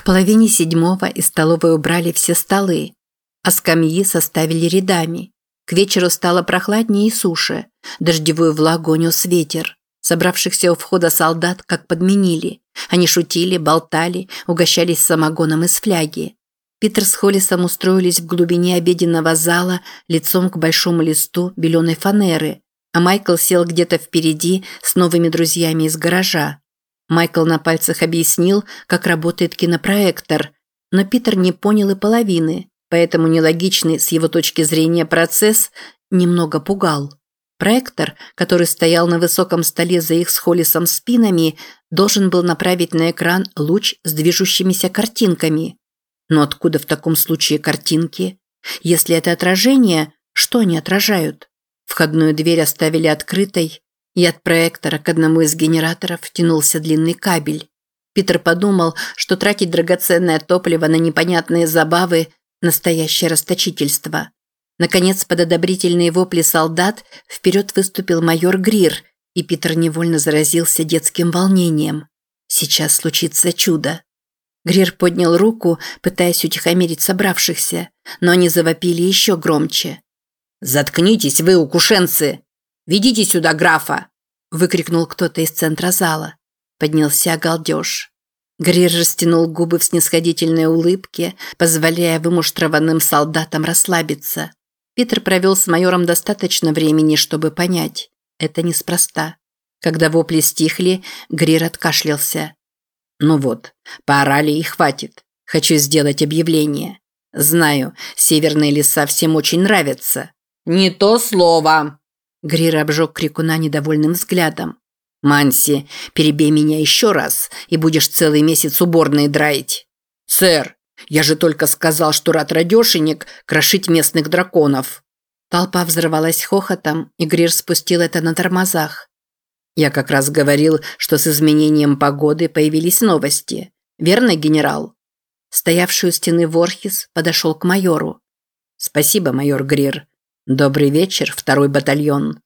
К половине седьмого из столовой убрали все столы, а скамьи составили рядами. К вечеру стало прохладнее и суше. Дождевую влагу нес ветер. Собравшихся у входа солдат как подменили. Они шутили, болтали, угощались самогоном из фляги. Питер с Холлисом устроились в глубине обеденного зала лицом к большому листу беленой фанеры, а Майкл сел где-то впереди с новыми друзьями из гаража. Майкл на пальцах объяснил, как работает кинопроектор, но Питер не понял и половины. Поэтому нелогичный с его точки зрения процесс немного пугал. Проектор, который стоял на высоком столе за их с Холлисом спинами, должен был направить на экран луч с движущимися картинками. Но откуда в таком случае картинки? Если это отражение, что они отражают? Входную дверь оставили открытой, и от проектора к одному из генераторов тянулся длинный кабель. Питер подумал, что тратить драгоценное топливо на непонятные забавы – Настоящее расточительство. Наконец, под одобрительные вопли солдат вперед выступил майор Грир, и Питер невольно заразился детским волнением. Сейчас случится чудо. Грир поднял руку, пытаясь утихомирить собравшихся, но они завопили еще громче. «Заткнитесь вы, укушенцы! Ведите сюда графа!» – выкрикнул кто-то из центра зала. Поднялся галдеж. Грир растянул губы в снисходительной улыбке, позволяя вымуштрованным солдатам расслабиться. Питер провел с майором достаточно времени, чтобы понять. Это неспроста. Когда вопли стихли, Грир откашлялся. «Ну вот, поорали и хватит. Хочу сделать объявление. Знаю, северные леса всем очень нравятся». «Не то слово!» Грир обжег крикуна недовольным взглядом. «Манси, перебей меня еще раз, и будешь целый месяц уборные драить». «Сэр, я же только сказал, что рад радешенек крошить местных драконов». Толпа взорвалась хохотом, и Грир спустил это на тормозах. «Я как раз говорил, что с изменением погоды появились новости. Верно, генерал?» Стоявший у стены Ворхис подошел к майору. «Спасибо, майор Грир. Добрый вечер, второй батальон».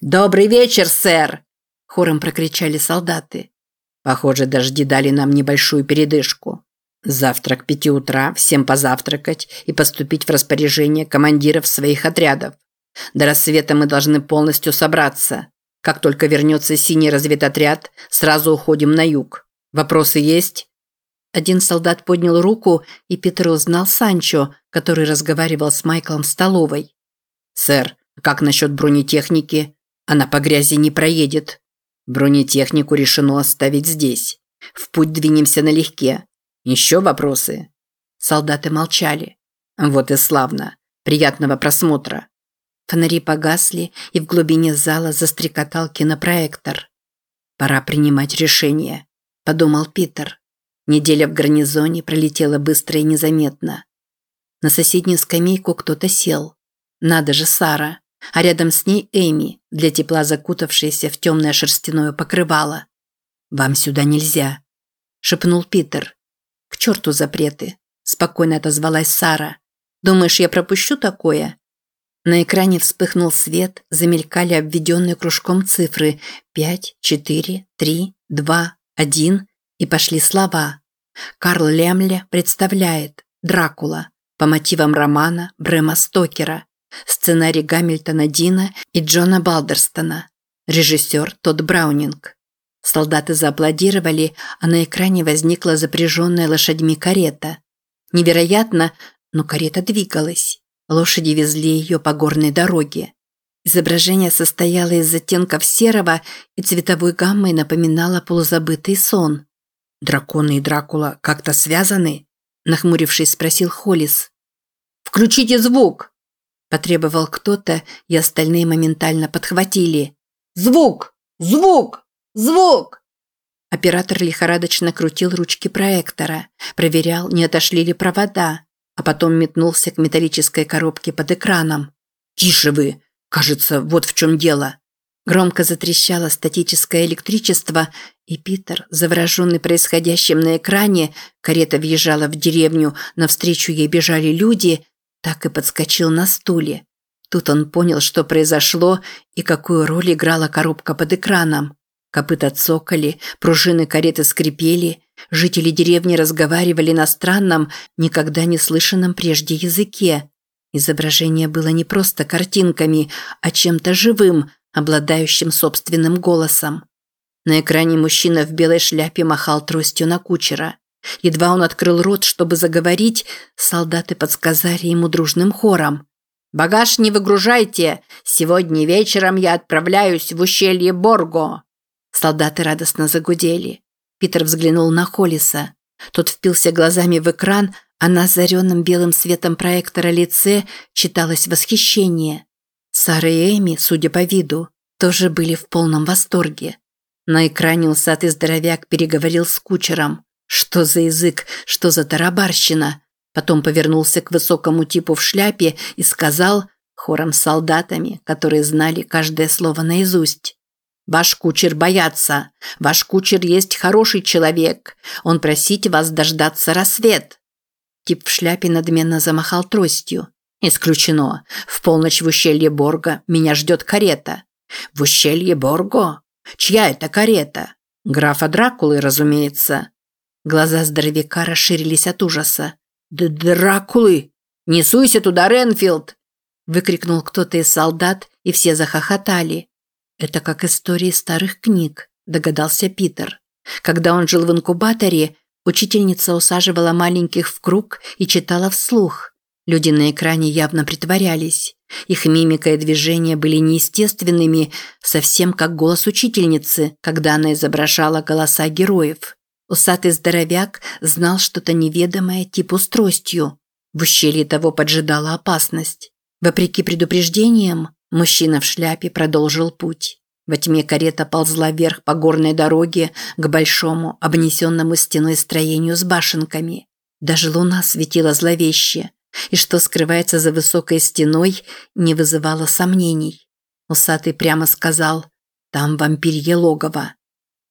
«Добрый вечер, сэр!» хором прокричали солдаты. Похоже, дожди дали нам небольшую передышку. Завтра к пяти утра всем позавтракать и поступить в распоряжение командиров своих отрядов. До рассвета мы должны полностью собраться. Как только вернется синий разведотряд, сразу уходим на юг. Вопросы есть? Один солдат поднял руку, и Петр узнал Санчо, который разговаривал с Майклом в столовой. «Сэр, как насчет бронетехники? Она по грязи не проедет. Бронетехнику решено оставить здесь. В путь двинемся налегке. Еще вопросы?» Солдаты молчали. «Вот и славно. Приятного просмотра». Фонари погасли, и в глубине зала застрекотал кинопроектор. «Пора принимать решение», – подумал Питер. Неделя в гарнизоне пролетела быстро и незаметно. На соседнюю скамейку кто-то сел. Надо же, Сара а рядом с ней Эми, для тепла закутавшаяся в темное шерстяное покрывало. «Вам сюда нельзя», – шепнул Питер. «К черту запреты», – спокойно отозвалась Сара. «Думаешь, я пропущу такое?» На экране вспыхнул свет, замелькали обведенные кружком цифры «пять», «четыре», «три», «два», «один» и пошли слова. Карл Лемле представляет «Дракула» по мотивам романа Брэма Стокера. Сценарий Гамильтона Дина и Джона Балдерстона. Режиссер Тодд Браунинг. Солдаты зааплодировали, а на экране возникла запряженная лошадьми карета. Невероятно, но карета двигалась. Лошади везли ее по горной дороге. Изображение состояло из оттенков серого и цветовой гаммой напоминало полузабытый сон. «Драконы и Дракула как-то связаны?» – нахмурившись, спросил Холлис. «Включите звук!» Потребовал кто-то, и остальные моментально подхватили. «Звук! Звук! Звук!» Оператор лихорадочно крутил ручки проектора, проверял, не отошли ли провода, а потом метнулся к металлической коробке под экраном. «Тише вы! Кажется, вот в чем дело!» Громко затрещало статическое электричество, и Питер, завороженный происходящим на экране, карета въезжала в деревню, навстречу ей бежали люди, так и подскочил на стуле. Тут он понял, что произошло и какую роль играла коробка под экраном. Копыта цокали, пружины кареты скрипели, Жители деревни разговаривали на странном, никогда не слышанном прежде языке. Изображение было не просто картинками, а чем-то живым, обладающим собственным голосом. На экране мужчина в белой шляпе махал тростью на кучера. Едва он открыл рот, чтобы заговорить, солдаты подсказали ему дружным хором. «Багаж не выгружайте! Сегодня вечером я отправляюсь в ущелье Борго!» Солдаты радостно загудели. Питер взглянул на Холлиса. Тот впился глазами в экран, а на озаренном белым светом проектора лице читалось восхищение. Сара и Эми, судя по виду, тоже были в полном восторге. На экране усатый здоровяк переговорил с кучером. Что за язык, что за тарабарщина? Потом повернулся к высокому типу в шляпе и сказал хором с солдатами, которые знали каждое слово наизусть. «Ваш кучер боятся. Ваш кучер есть хороший человек. Он просит вас дождаться рассвет». Тип в шляпе надменно замахал тростью. «Исключено. В полночь в ущелье Борга меня ждет карета». «В ущелье Борго? Чья это карета?» «Графа Дракулы, разумеется». Глаза здоровяка расширились от ужаса. «Д «Дракулы! Не суйся туда, Ренфилд!» Выкрикнул кто-то из солдат, и все захохотали. «Это как истории старых книг», – догадался Питер. Когда он жил в инкубаторе, учительница усаживала маленьких в круг и читала вслух. Люди на экране явно притворялись. Их мимика и движения были неестественными, совсем как голос учительницы, когда она изображала голоса героев. Усатый здоровяк знал что-то неведомое типу с. В ущелье того поджидала опасность. Вопреки предупреждениям, мужчина в шляпе продолжил путь. Во тьме карета ползла вверх по горной дороге к большому, обнесенному стеной строению с башенками. Даже луна светила зловеще, и что скрывается за высокой стеной, не вызывало сомнений. Усатый прямо сказал «Там вампирье логово».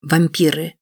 Вампиры.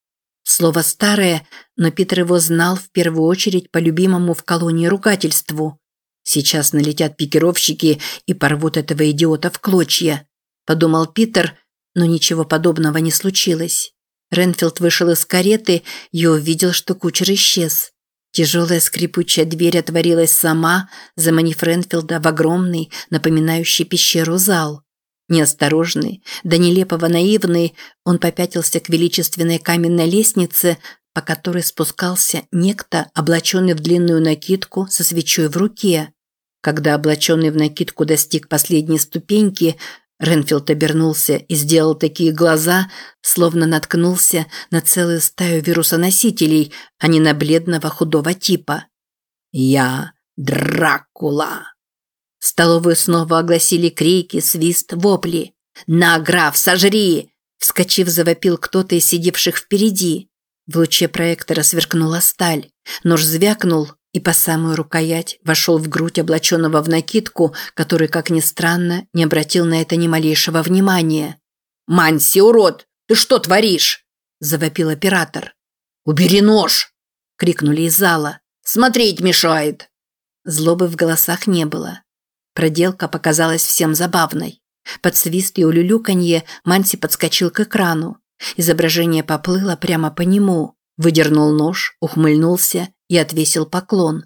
Слово старое, но Питер его знал в первую очередь по любимому в колонии ругательству. Сейчас налетят пикировщики и порвут этого идиота в клочья. Подумал Питер, но ничего подобного не случилось. Ренфилд вышел из кареты и увидел, что кучер исчез. Тяжелая скрипучая дверь отворилась сама, заманив Ренфилда в огромный, напоминающий пещеру зал. Неосторожный, до нелепого наивный, он попятился к величественной каменной лестнице, по которой спускался некто, облаченный в длинную накидку со свечой в руке. Когда облаченный в накидку достиг последней ступеньки, Ренфилд обернулся и сделал такие глаза, словно наткнулся на целую стаю вирусоносителей, а не на бледного худого типа. «Я Дракула!» Столовую снова огласили крики, свист, вопли. «На, граф, сожри!» Вскочив, завопил кто-то из сидевших впереди. В луче проектора сверкнула сталь. Нож звякнул и по самую рукоять вошел в грудь облаченного в накидку, который, как ни странно, не обратил на это ни малейшего внимания. «Манси, урод! Ты что творишь?» – завопил оператор. «Убери нож!» – крикнули из зала. «Смотреть мешает!» Злобы в голосах не было. Проделка показалась всем забавной. Под свист и улюлюканье Манси подскочил к экрану. Изображение поплыло прямо по нему. Выдернул нож, ухмыльнулся и отвесил поклон.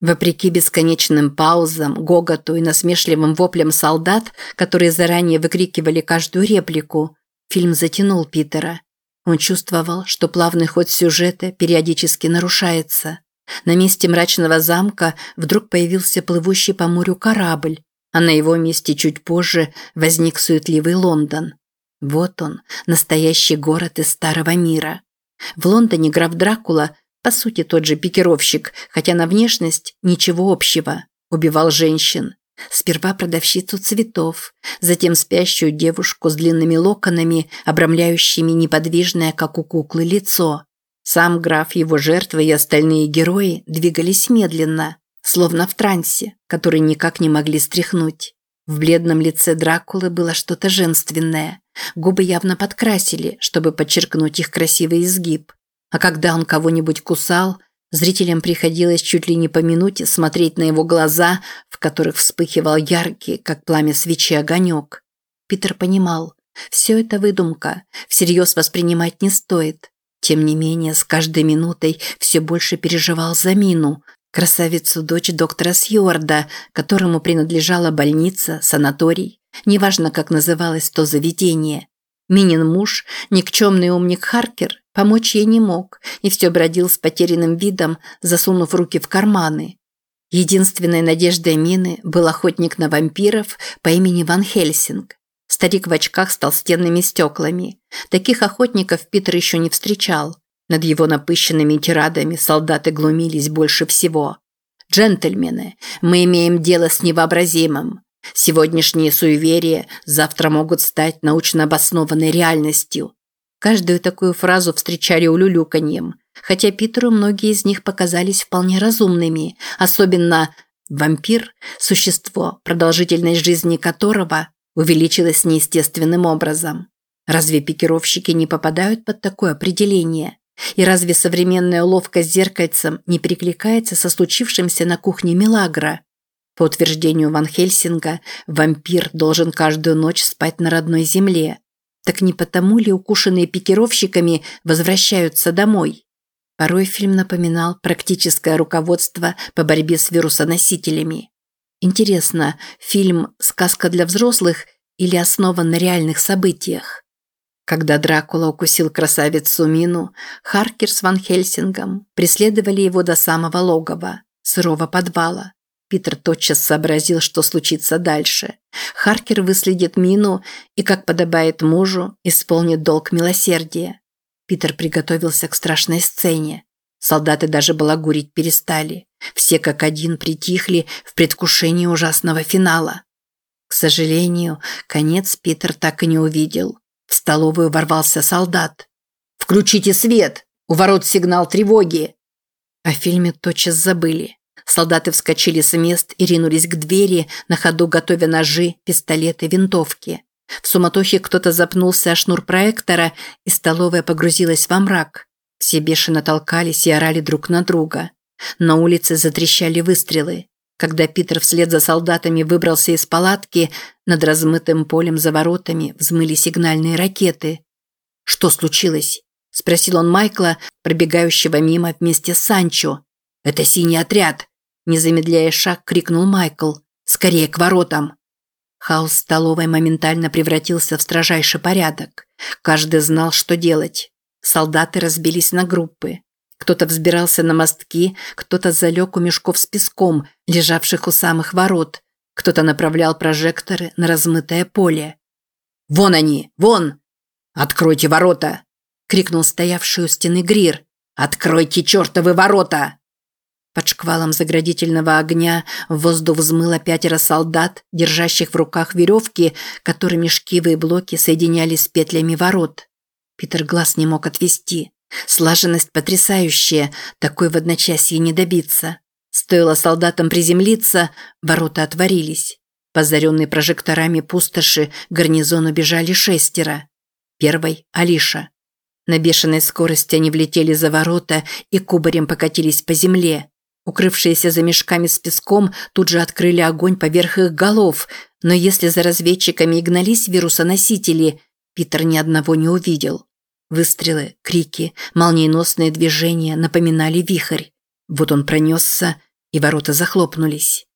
Вопреки бесконечным паузам, гоготу и насмешливым воплям солдат, которые заранее выкрикивали каждую реплику, фильм затянул Питера. Он чувствовал, что плавный ход сюжета периодически нарушается. На месте мрачного замка вдруг появился плывущий по морю корабль, а на его месте чуть позже возник суетливый Лондон. Вот он, настоящий город из старого мира. В Лондоне граф Дракула, по сути тот же пикировщик, хотя на внешность ничего общего, убивал женщин. Сперва продавщицу цветов, затем спящую девушку с длинными локонами, обрамляющими неподвижное, как у куклы, лицо. Сам граф, его жертвы и остальные герои двигались медленно, словно в трансе, который никак не могли стряхнуть. В бледном лице Дракулы было что-то женственное. Губы явно подкрасили, чтобы подчеркнуть их красивый изгиб. А когда он кого-нибудь кусал, зрителям приходилось чуть ли не по минуте смотреть на его глаза, в которых вспыхивал яркий, как пламя свечи, огонек. Питер понимал, все это выдумка, всерьез воспринимать не стоит. Тем не менее, с каждой минутой все больше переживал за Мину, красавицу-дочь доктора Сьюарда, которому принадлежала больница, санаторий, неважно, как называлось то заведение. Минин муж, никчемный умник Харкер, помочь ей не мог и все бродил с потерянным видом, засунув руки в карманы. Единственной надеждой Мины был охотник на вампиров по имени Ван Хельсинг. Старик в очках с толстенными стеклами. Таких охотников Питер еще не встречал. Над его напыщенными тирадами солдаты глумились больше всего. «Джентльмены, мы имеем дело с невообразимым. Сегодняшние суеверия завтра могут стать научно обоснованной реальностью». Каждую такую фразу встречали улюлюканьем, хотя Питеру многие из них показались вполне разумными, особенно вампир – существо, продолжительность жизни которого увеличилась неестественным образом. Разве пикировщики не попадают под такое определение? И разве современная уловка с зеркальцем не перекликается со случившимся на кухне Милагра? По утверждению Ван Хельсинга, вампир должен каждую ночь спать на родной земле. Так не потому ли укушенные пикировщиками возвращаются домой? Порой фильм напоминал практическое руководство по борьбе с вирусоносителями. Интересно, фильм «Сказка для взрослых» или основан на реальных событиях? Когда Дракула укусил красавицу Мину, Харкер с Ван Хельсингом преследовали его до самого логова, сырого подвала. Питер тотчас сообразил, что случится дальше. Харкер выследит Мину и, как подобает мужу, исполнит долг милосердия. Питер приготовился к страшной сцене. Солдаты даже балагурить перестали. Все как один притихли в предвкушении ужасного финала. К сожалению, конец Питер так и не увидел. В столовую ворвался солдат. «Включите свет! У ворот сигнал тревоги!» О фильме тотчас забыли. Солдаты вскочили с мест и ринулись к двери, на ходу готовя ножи, пистолеты, винтовки. В суматохе кто-то запнулся о шнур проектора, и столовая погрузилась во мрак. Все бешено толкались и орали друг на друга. На улице затрещали выстрелы. Когда Питер вслед за солдатами выбрался из палатки, над размытым полем за воротами взмыли сигнальные ракеты. «Что случилось?» – спросил он Майкла, пробегающего мимо вместе с Санчо. «Это синий отряд!» – не замедляя шаг, крикнул Майкл. «Скорее к воротам!» Хаос столовой моментально превратился в строжайший порядок. Каждый знал, что делать. Солдаты разбились на группы. Кто-то взбирался на мостки, кто-то залег у мешков с песком, лежавших у самых ворот, кто-то направлял прожекторы на размытое поле. «Вон они! Вон! Откройте ворота!» – крикнул стоявший у стены Грир. «Откройте чертовы ворота!» Под шквалом заградительного огня в воздух взмыло пятеро солдат, держащих в руках веревки, которыми шкивые блоки соединялись с петлями ворот. Питер глаз не мог отвести. Слаженность потрясающая, такой в одночасье не добиться. Стоило солдатам приземлиться, ворота отворились. Позаренные прожекторами пустоши гарнизону бежали шестеро. Первой – Алиша. На бешеной скорости они влетели за ворота и кубарем покатились по земле. Укрывшиеся за мешками с песком тут же открыли огонь поверх их голов, но если за разведчиками и гнались вирусоносители, Питер ни одного не увидел. Выстрелы, крики, молниеносные движения напоминали вихрь. Вот он пронесся, и ворота захлопнулись.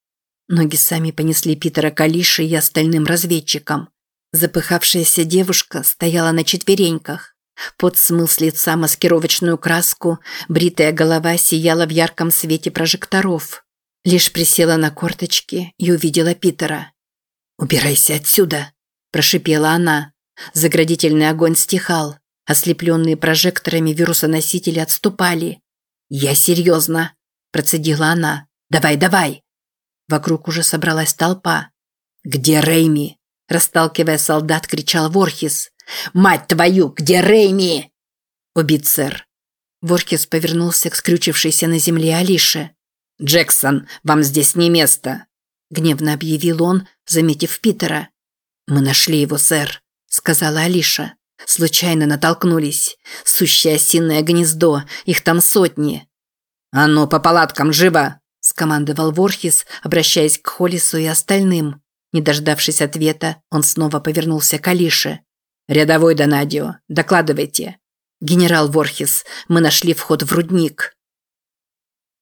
Ноги сами понесли Питера к Алише и остальным разведчикам. Запыхавшаяся девушка стояла на четвереньках. Пот смыл с лица маскировочную краску, бритая голова сияла в ярком свете прожекторов. Лишь присела на корточки и увидела Питера. «Убирайся отсюда!» – прошипела она. Заградительный огонь стихал. Ослепленные прожекторами вирусоносители отступали. «Я серьезно!» – процедила она. «Давай, давай!» Вокруг уже собралась толпа. «Где Рейми?» – расталкивая солдат, кричал Ворхис. «Мать твою, где Рейми?» «Убит, сэр». Ворхис повернулся к скрючившейся на земле Алише. «Джексон, вам здесь не место!» – гневно объявил он, заметив Питера. «Мы нашли его, сэр», – сказала Алиша. Случайно натолкнулись. Сущее осиное гнездо, их там сотни. «А ну, по палаткам, живо!» – скомандовал Ворхис, обращаясь к Холлису и остальным. Не дождавшись ответа, он снова повернулся к Алише. «Рядовой Донадио, докладывайте». «Генерал Ворхис, мы нашли вход в рудник».